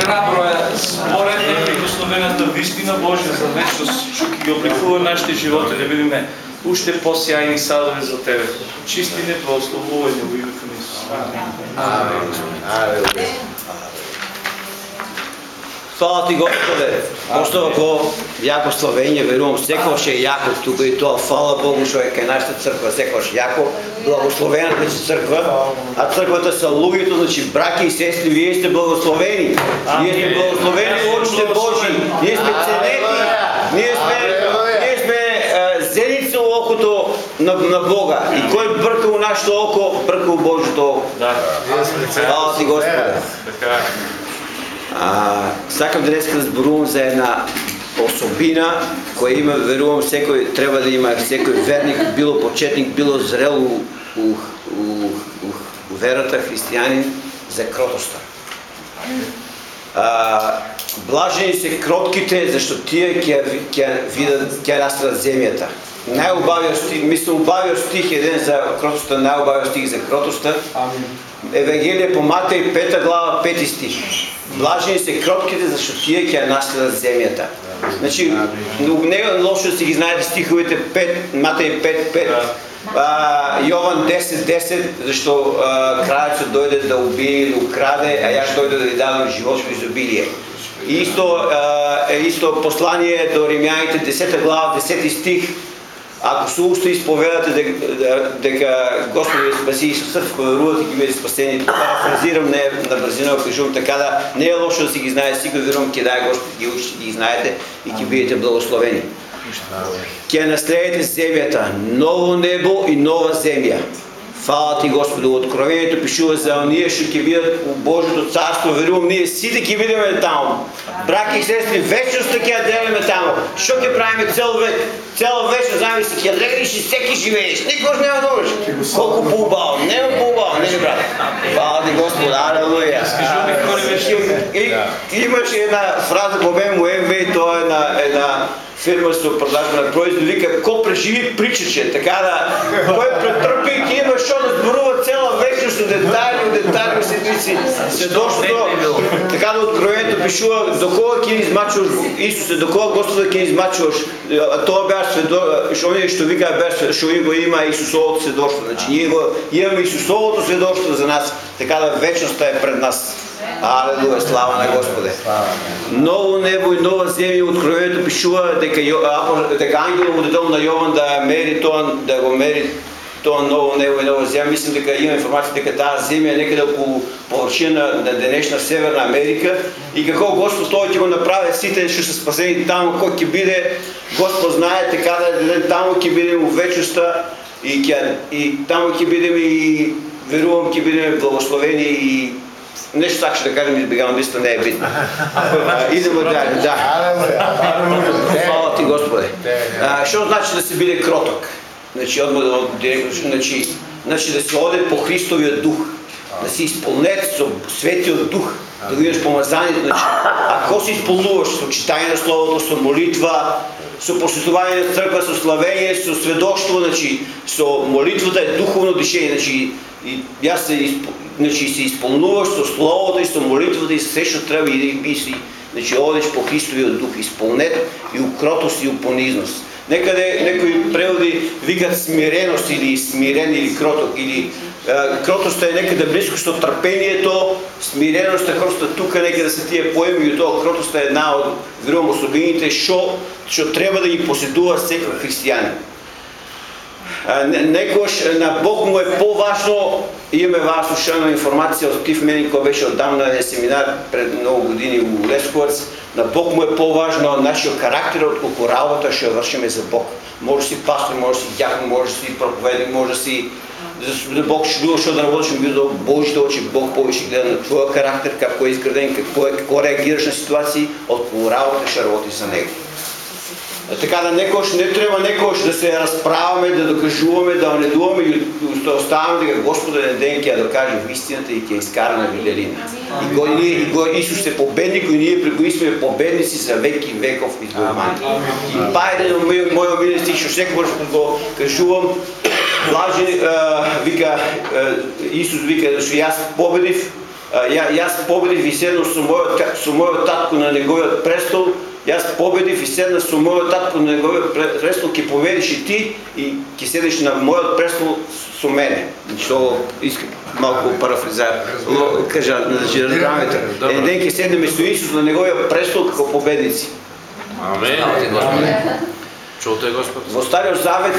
Храбро е според неприкосновената вистина Божја за вечност, ќе ги обликува нашите животи да бидеме уште посјајни садови за Тебе. Чисти не благословување во името на Исус. Амин. Фала ти Господе, пошто во јако славење, верувам секојаш е јако тука и тоа фала Богу што е кај нашата црква секојаш јако, благословена значи црква, а црквата се луѓето, значи браќа и сестри, вие сте благословени. Ние сме благословени во очите Божи. Ние сме ценети. Ние сме ние сме зеница во окото на, на Бога. И кој брка у нашето око, брка у Божјото око. Да. Фала ти Господе. А, сакам да денес да зборувам за една особина која има, верувам, секој треба да има секој верник, било почетник, било зрел у, у, у, у, у верата христијанин за кротоста. А, блажени се кротките, зашто тие ќе ќе видат ќе растат земјата. Најубавиот стих, мислам убавиот стих еден за кротоста, најубавиот стих за кротоста. Евангелие по Матеј 5 глава 5 стих. Блажени се кропките, зашто тие ќе наследат земјата. Значи, не е лошо да си ги знаете стиховете 5, Матеј 5 5. А, Јован 10 10, зашто а, крајот дојде да убие или украде, а јас дојде да ви дадам живот во изобилие. И Исто, а, е исто послание до Римјаните 10 глава 10 стих, Ако со уста исповедате дека, дека Господ ви спаси и срце верувате ќе бидете спасени, парафразирам не на брзина кажувам така да не е лошо да си ги знае, сигурно верувам ќе даде Господ ги учи, ги знаете и ќе бидете благословени. Ќе наследите земјата, ново небо и нова земја. Фала ти Господи, откровението пишува за оние што ќе бидат у Божјото царство, верувам ние сите ќе бидеме таму. Браки и сестри, вечноста ќе ја делиме таму. Што ќе правиме цел век? Цел вечно, знаеш, ќе легнеш и секи живееш. Никош нема да умреш. Колку поубаво, нема поубаво, не брат. Фала ти Господи, алелуја. И имаш една фраза по мен у МВ, тоа е една, една фирма со продажба на производи, вика, ко преживи причаче, така да, кој претрпи ќе има што да зборува цела вечност со детали, детали, сетници, сведоштво, така да откровението пишува, до кога ќе измачуваш Исусе, до кога Господа ќе измачуваш, тоа беа сведо, што ние што вика беа што го има Исусовото сведоштво, значи ние го имаме Исусовото сведоштво за нас, така да вечноста е пред нас. Алелуја, слава на Господе. Ново небо и нова земја откровението пишува дека дека ангелот му дадол на Јован да мери тоа да го мери тоа ново небо и нова земја. Мислам дека има информација дека таа земја е некаде околу површина на денешна Северна Америка и како Господ тоа ќе го направи сите што се спасени таму кој ќе биде Господ знае така да ден таму ќе бидеме во вечноста и ќе и таму ќе бидеме и верувам ќе бидеме благословени и Нешто сакаш да кажем, избегавам да не е битно. А, Идемо дале, да. Фала ти Господе. А, Што значи да се биде кроток? Значи, одма да директно, значи, значи да се оде по Христовиот дух, да се исполнет со светиот дух, да го имаш помазанието, значи, ако се исполнуваш со читање на Словото, со молитва, со посетување на црква, со славење, со сведоштво, значи, со молитвата е духовно дишење, значи, и јас се, значи, се исполнуваш со Словото и со молитвата и се што треба и да и си, значи, одиш по Христовиот дух, исполнет и укротост и упонизност. Некаде некои преводи викат смиреност или смирен или кроток или кротоста е некаде близко што трпението, смиреноста, кротоста тука некаде се тие поеми и тоа кротоста е една од верувам особините што што треба да ги поседува секој христијанин. Некош на Бог му е поважно, имаме вас слушана информација од Тив Менин кој беше одамна на семинар пред многу години у Лесковац, на Бог му е поважно нашиот карактер отколку работа што вршиме за Бог. Може да си пастор, може да си дјакон, може да си проповедник, може си за Бог што да работиш, до Божите очи, Бог повеќе гледа на твојот карактер, како е изграден, како е како реагираш на ситуации, отколку работа што работиш за него. Така да некош не треба некош да се расправаме, да докажуваме, да онедуваме и да оставаме дека Господ еден ден ќе ја докаже вистината и ќе изкара на Вилелина. И го ние и го Исус е победник и ние преку него сме победници за веки веков изборвани. И па еден од мој мој омилен стих што секогаш го кажувам, е, вика Исус вика што јас победив ја, јас победив и седнав со мојот, со мојот татко на неговиот престол, јас победив и седнав со мојот татко на неговиот престол, ќе победиш и ти и ќе седиш на мојот престол со мене. Што искам малку парафризар, кажа на жирдрамите. Еден ден ќе седнеме со Исус на неговиот престол како победници. Амен. Чуте Господ. Во Стариот Завет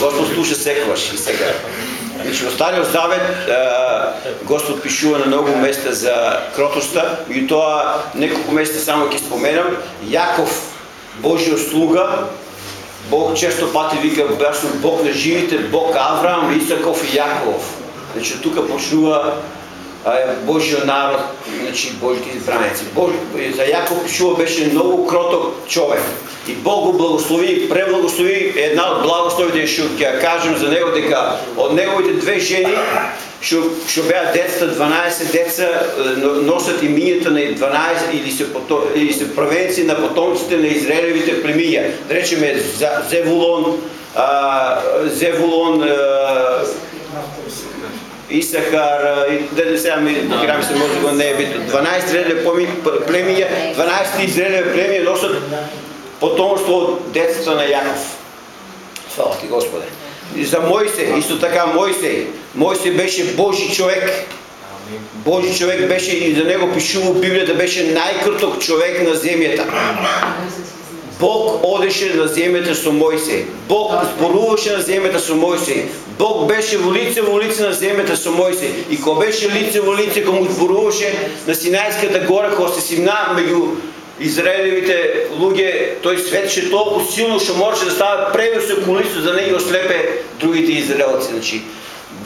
Господ слуша секогаш и сега. Значи во Стариот Завет Господ пишува на многу места за кротоста и тоа неколку места само ќе споменам. Јаков, Божиот слуга, Бог често пати вика баш Бог на живите, Бог Авраам, Исаков и Јаков. Значи тука почнува Божјо народ, значи Божјите избраници. Бож... За Јаков пишува беше многу кроток човек. И Бог го благослови, преблагослови една од благословите што ќе кажем за него дека од неговите две жени што што беа децата 12 деца носат имињата на 12 или се пото, или се првенци на потомците на Израелевите племиња. Да речеме Зевулон, а, Зевулон, а, Исахар, да не сега ми покирам се може го не е бито. 12 Израелеви племиња, 12 Израелеви племиња носат потомство од децата на Јаков. Слава ти Господе. И за Мојсе, исто така Мојсе, Мојсе беше Божи човек. Божи човек беше и за него пишува Библијата беше најкрток човек на земјата. Бог одеше на земјата со Мојсе. Бог зборуваше на земјата со Мојсе. Бог беше во лице во лице на земјата со Мојсе. И кога беше лице во лице кога му зборуваше на Синајската гора кога се симна меѓу Израелевите луѓе, тој светеше толку силно што можеше да става превисок листо за да не ги ослепе другите израелци. Значи,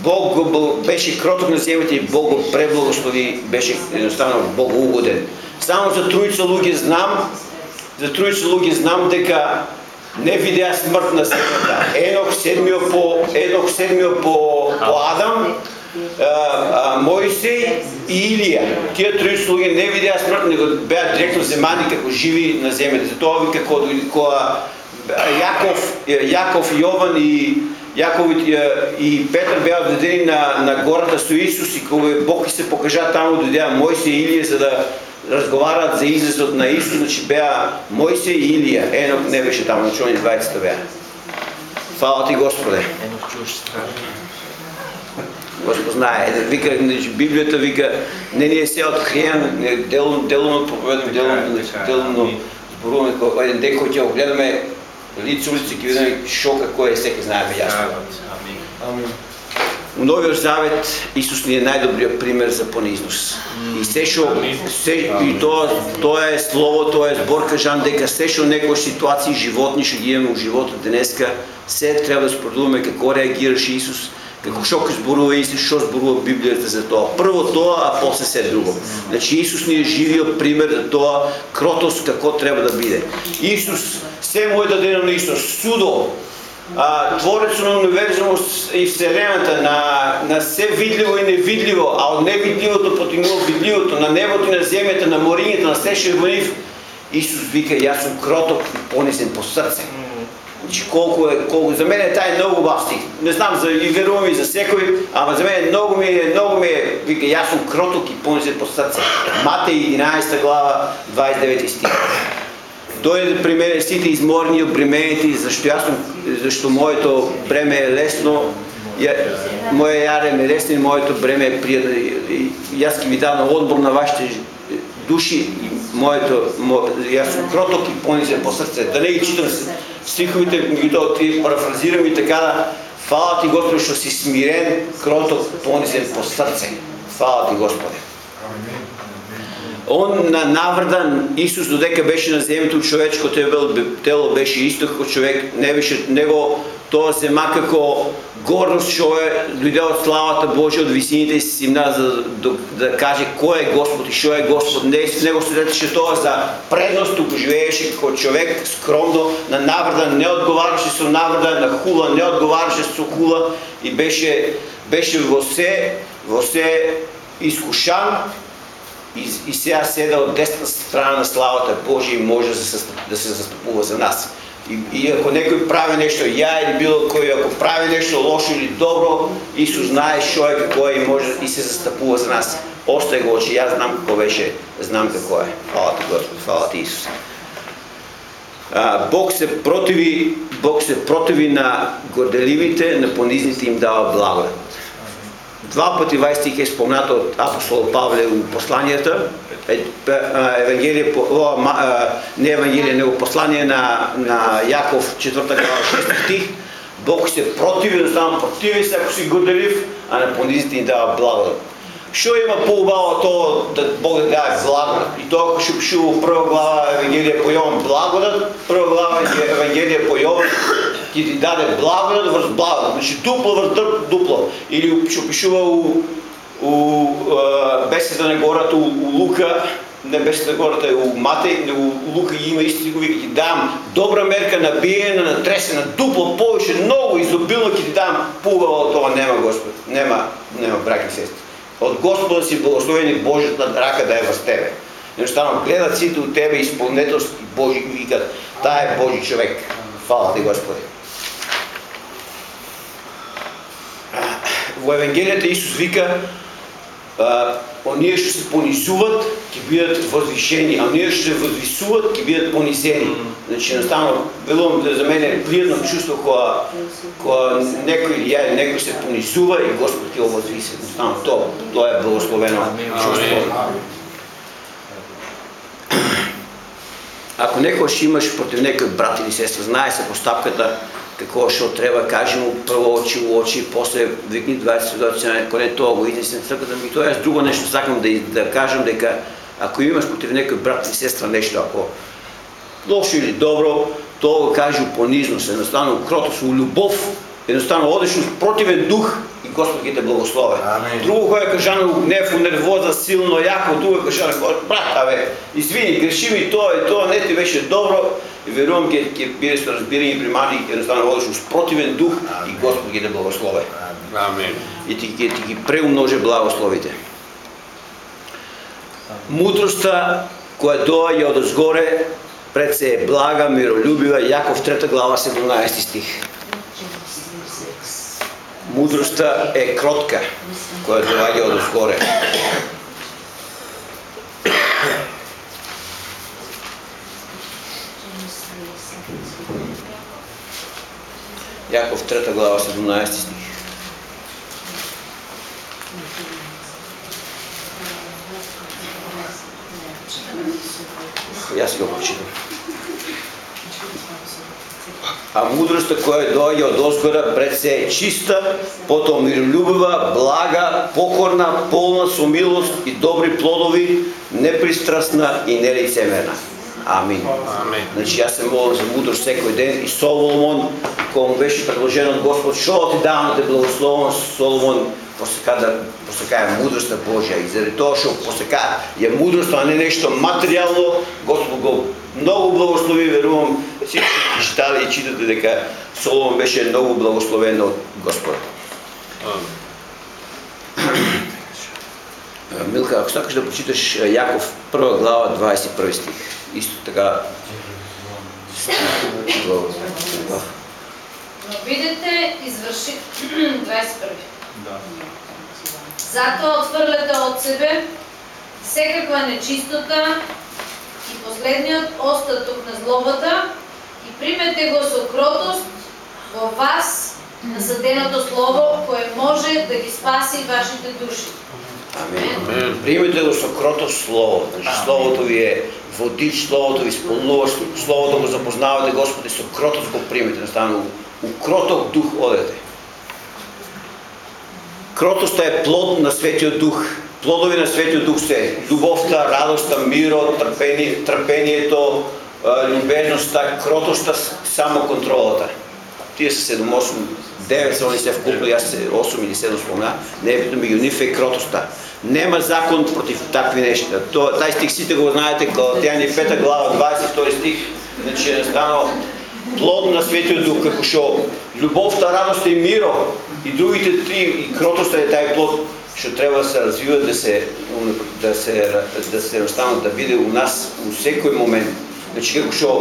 Бог го беше кроток на земјата и Бог го преблагослови, беше едноставно Бог угоден. Само за тројца луѓе знам, за тројца луѓе знам дека не видеа смрт на земјата. Енох седмиот по Енох седмиот по, по Адам, Мојсей и Илија. Тие трои слуги не видеа смрт, него беа директно земани како живи на земјата. Затоа вика кога кога Јаков, Јаков Јован и Јаков и Петар беа одведени на, на гората со Исус и кога Бог се покажа таму дојдеа Мојсей и Илија за да разговараат за излезот на Исус, значи беа Мојсей и Илија. Енок не беше таму, значи они двајцата беа. Фала ти Господе. Енок чуш Господ знае. Вика, значи, Библијата вика, не ни е се откриен, делно, делно проповедам, делно, делно зборуваме, еден ден кој ќе го гледаме лице улице, ќе видиме шока кој е, секој знаеме јасно. Амин. У Новиот Завет Исус ни е најдобриот пример за понизнос. И се што се и тоа тоа е слово, тоа е збор кажам дека се што некои ситуации животни што ги имаме во животот денеска, се треба да спродуваме како реагираше Исус како што зборува Исус, што зборува Библијата за тоа. Прво тоа, а после се друго. Значи Исус ни е живиот пример за тоа кротост како треба да биде. Исус се мој да дадено на Исус судо, а, творец на универзумот и вселената, на, на се видливо и невидливо, а од невидливото потигнува видливото, на небото и на земјата, на морињето, на се што Исус вика, јас сум кроток и понесен по срце. Значи колку е колку за мене тај е многу убав стих. Не знам за и верувам и за секој, ама за мене многу ми е многу ми е вика јас сум кроток и понесен по срце. Матеј 11 глава 29 стих. Тој е да пример сите изморни од обременети, зашто јас сум зашто моето бреме е лесно, ја, моја јаре е лесно и моето бреме е пријатно. Јас ќе ви дам одбор на вашите души и моето, мо, јас сум кроток и понизен по срце. Да не ги читам стиховите, меѓутоа ти парафразирам и така да Фала ти Господи што си смирен, кроток, понизен по срце. Фала ти Господи. Он на наврдан Исус додека беше на земјата човечко тело беше исто како човек, не беше него тоа се како горност што е дојде од славата Божја од висините и симна за да, да каже кој е Господ и што е Господ. Не него се ретеше тоа за предност, туку живееше како човек скромно, на наврдан, не одговараше со наврдан, на хула не одговараше со хула и беше беше во се во се искушан и, и сега седа од десна страна на славата Божја и може да се, да се застапува за нас. И, и ако некој прави нешто ја или било кој, ако прави нешто лошо или добро, Исус знае што е какво е и може и се застапува за нас. Остај го очи, јас знам како беше, знам како е. Фала ти Господ, фала ти Исус. А, Бог се противи, Бог се противи на горделивите, на понизните им дава благодат. Два пати вај стих е спомнато од апостол Павле у посланијата, Евангелие, о, не Евангелие, него послание на, на Јаков, 4 глава, 6 стих, Бог се противи, едноставно противи се ако си горделив, а на понизите ни дава благодат. Што има поубаво тоа да Бог да дава благодат? И тоа ако што пишува прва глава Евангелие по Јован благодат, прва глава Евангелие по Јован ќе ти даде благодат врз благодат, значи дупло врз дупло. Или што пишува у у бесета на гората у, у Лука, не бесета на гората е у Матеј, у Лука ги има исти го ќе ти дам добра мерка набиена, натресена, дупло повеќе, многу изобилно ќе ти дам. Пугало тоа нема Господ, нема нема брак и сестри. Од Господа си благословени Божјата рака да е врз тебе. Едноставно гледат сите у тебе исполнетост и Божи и викат, таа е Божи човек. Фала ти Господи. Во Евангелијата Исус вика а, оние што се понизуват ќе бидат возвишени, а оние што се возвисуват ќе бидат понизени. Значи едноставно велувам да за мене е пријатно чувство кога кога некој или ја некој се понизува и Господ ќе го возвиси. Едноставно тоа тоа е благословено чувство. Ако некојаш имаш против некој брат или сестра, знае се постапката какво што треба, кажи му прво очи у очи, после викни 20 сведоци, ако не тоа го изнесен црквата. Ми, тоа е друго нешто сакам да, да кажам дека ако имаш против некој брат или сестра нешто, ако лошо или добро, тоа го кажи понизно, понизност, едноставно кротост, у љубов, едноставно одеш противен дух и Господ ќе те благослови. Амин. Друго кој е кажано у гнев, у нервоза, силно, јако, друго е кажано, брат, абе, извини, греши ми тоа и тоа, не ти беше добро, и верувам ќе ќе бидеш со разбирање и примани, едноставно одеш у противен дух и Господ ќе те благослови. Амин. И ти ќе ти ги преумножи благословите. Мудроста која доаѓа од озгоре пред се е блага, миролюбива, Јаков 3 глава 17 стих. Мудроста е кротка, која доаѓа од горе. Јаков 3 глава 17 стих. Јас го прочитам. А мудроста која доаѓа од озгора пред се е чиста, потом миролюбива, блага, покорна, полна со милост и добри плодови, непристрасна и нелицемерна. Амин. Амин. Значи јас се молам за мудрост секој ден и Соломон, кој беше предложен од Господ, што ти давам да благословам, Соломон посека да посека е мудроста Божја и заради тоа што посека е мудрост, а не нешто материјално, Господ го многу благослови, верувам, сите читали и читате дека Соломон беше многу благословен од Господ. Милка, ако сакаш да прочиташ Јаков прва глава 21 стих. Исто така Но бидете изврши 21. Затоа отфрлете од себе секаква нечистота и последниот остаток на злобата и примете го со кротост во вас насаденото слово кое може да ги спаси вашите души. Амин. Примете го со кротост слово. Значи словото ви е водич, словото ви исполнува, словото го запознавате Господи со кротост го примете, едноставно у кроток дух одете. Кротоста е плод на Светиот Дух. Плодови на Светиот Дух се љубовта, радоста, мирот, трпение, трпението, љубезноста, кротоста, самоконтролата. Тие се 7, 8, 9 се они се вкупли, јас се 8 или 7 спомна, не е меѓу нив е кротоста. Нема закон против такви нешта. То, тај стих сите го знаете, Галатјани 5 глава 22 стих, значи е настанал плод на Светиот Дух како што љубовта, радоста и мирот и другите три и кротоста е тај плод што треба да се развива да се да се да се едноставно да биде у нас у секој момент. Значи како што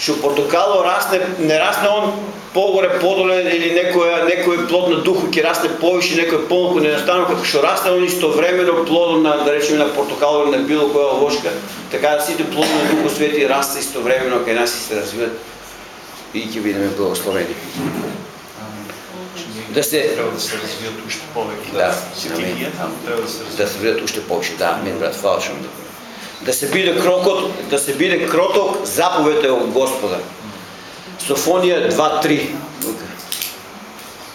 што портокало расне, не расне он погоре, подоле или некој некој плод на духот ќе расне повише, некој помалку не настанува како што расне он истовремено плодот на да речеме на портокало или на било која овошка, така да сите плодови на Духот Свети расте истовремено кај нас и се развиваат и ќе бидеме благословени. Да се треба да се развијат уште повеќе. Да, треба да се развијат. да се уште повеќе, да, мен брат, ми Да се биде крокот, да се биде кроток заповед е од Господа. Софонија 2:3. Тука.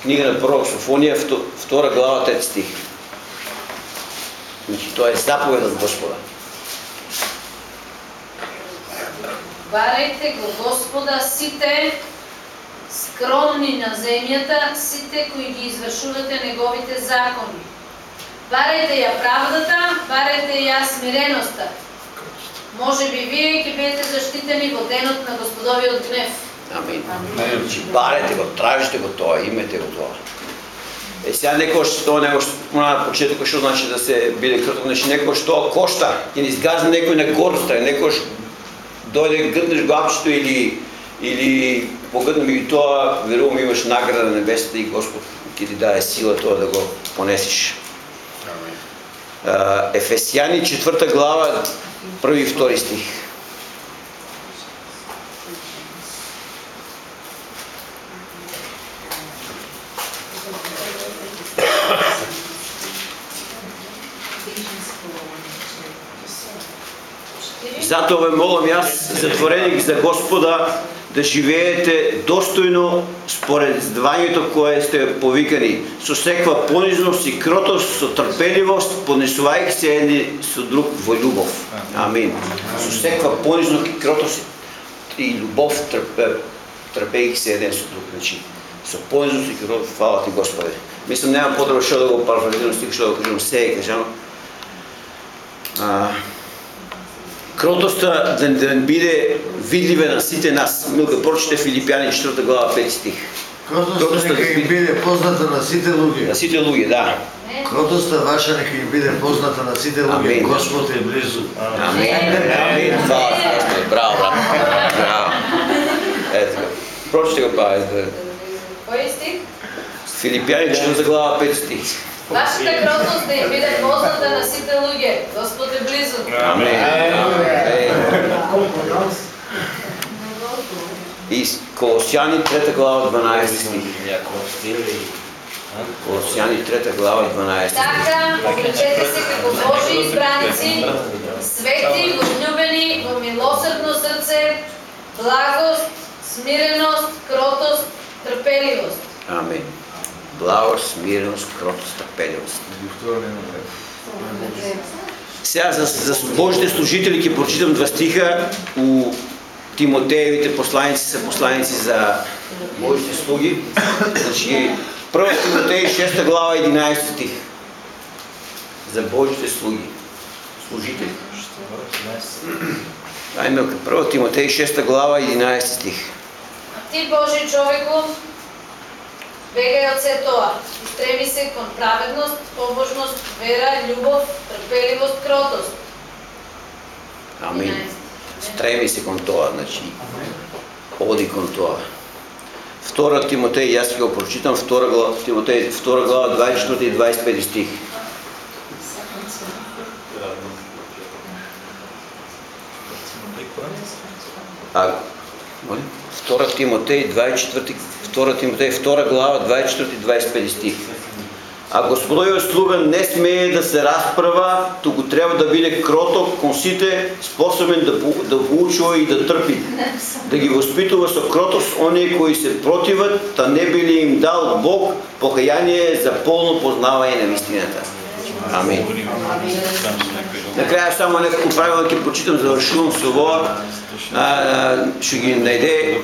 Книга на пророк Софонија, вто- втора глава, трети стих. Значи, тоа е заповед од Господа. Барајте го Господа сите скромни на земјата, сите кои ги извршувате неговите закони. Барајте ја правдата, барајте ја смиреноста. Може би вие ќе бидете заштитени во денот на Господовиот гнев. Амин. Значи, барете го, тражите го тоа, имете го тоа. Е, сега некош тоа него спомна на почетокот што значи да се биде кроток, значи некош тоа кошта, ќе ни изгазне некој на горста, некош дојде грднеш гапчето или или погрднем ми тоа верувам имаш награда на небесата и Господ ќе ти даде сила тоа да го понесиш. Uh, Ефесијани 4 глава, први и втори стих. Затоа ве молам јас, затвореник за Господа, да живеете достојно според звањето кое сте повикани, со секва понизност и кротост, со трпеливост, понесувајќи се едни со друг во љубов. Амин. Со секва понизност и кротост и љубов трпе, трпејќи се еден со друг. Значи, со понизност и кротост, фала ти Господе. Мислам, нема потреба што да го парфразирам стих, што да го кажам се и кажам. Кротоста да, да биде видливе на сите нас. Милка прочите Филипјани 4 глава 5 стих. Кротоста Кротоста нека да им би- биде позната на сите луѓе. На сите луѓе, да. Кротоста ваша нека им биде позната на сите луѓе. Господ е близу. Амин. Амин. Фала. Браво, брат. Браво. Ето. Прочите го па. Кој стих? Филипјани 4 глава 5 стих. Вашата кротост да им биде позната на сите луѓе. Господ е близу. Амин. Амин. И Колосјани 3 глава 12 стих. Колосјани 3 глава 12 стих. Така, облечете се како Божи избраници, свети, возлюбени, во милосрдно срце, благост, смиреност, кротост, трпеливост. Амин благо, смиреност, кротост, трпеливост. Сега за, за Божите служители ќе прочитам два стиха у Тимотеевите посланици се посланици за Божите слуги. Значи, 1 Тимотеј 6 глава 11 стих. За Божите слуги. Служители. Ајде, 1 Тимотеј 6 глава 11 стих. Ти Божи човеку, Бегај од се тоа, стреми се кон праведност, побожност, вера, љубов, трпеливост, кротост. Амин. Стреми се кон тоа, значи. Оди кон тоа. Втора Тимотеј, јас ќе го прочитам, втора глава, Тимотеј, втора глава, 24 и 25 стих. А, молим? Втора Тимотеј 24 Втора Тимотеј втора глава 24-25 стих. А Господојот слуга не смее да се расправа, туку треба да биде кроток кон сите, способен да, да поучува и да трпи, да ги воспитува со кротост оние кои се противат, та не били им дал Бог покаяние за полно познавање на вистината. Амин. На крај само неколку правила ќе прочитам, завршувам со ова. А, Што ги најде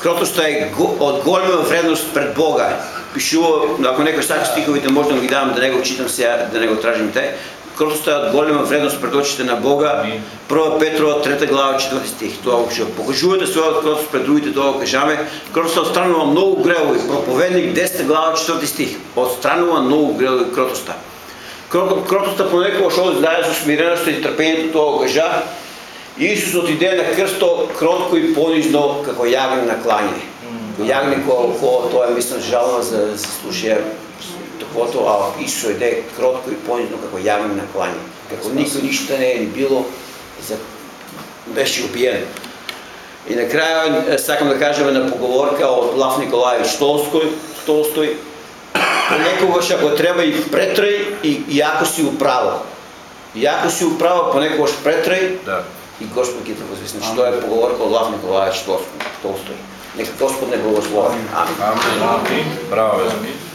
кротоста е го- од голема вредност пред Бога. Пишува, ако некој сака стиховите, може да ги давам да не го читам сега, да не го тражим те. Кротоста е од голема вредност пред очите на Бога. 1 Петро 3 глава 4 стих. Тоа го што покажувате својот кротост пред другите, тоа кажаме. Кротоста отстранува многу гревови. Проповедник 10 глава 4 стих. Отстранува многу гревови кротоста. Кротоста понекогаш одздаje со смиреноста и трпението, тоа го кажа. Исус отиде на крсто кротко и понижно како јагне на клање. Јагне ко, ко тоа е мислам жално за слуша таквото, а Исус иде кротко и понижно како јагне на клање. Како никој ништо не е било за беше убиен. И на крај сакам да кажем една поговорка од Лав Николаевич Толстој, Толстој, понекогаш ако треба и претрај и, и ако си управо. И ако си управо, понекогаш претрај Да. И Господ ќе те возвисне. Што е поговорка од Лав Николаевич Толстој. Толстој. Нека Господ не благослови. Амин. Амин. Браво. Амин.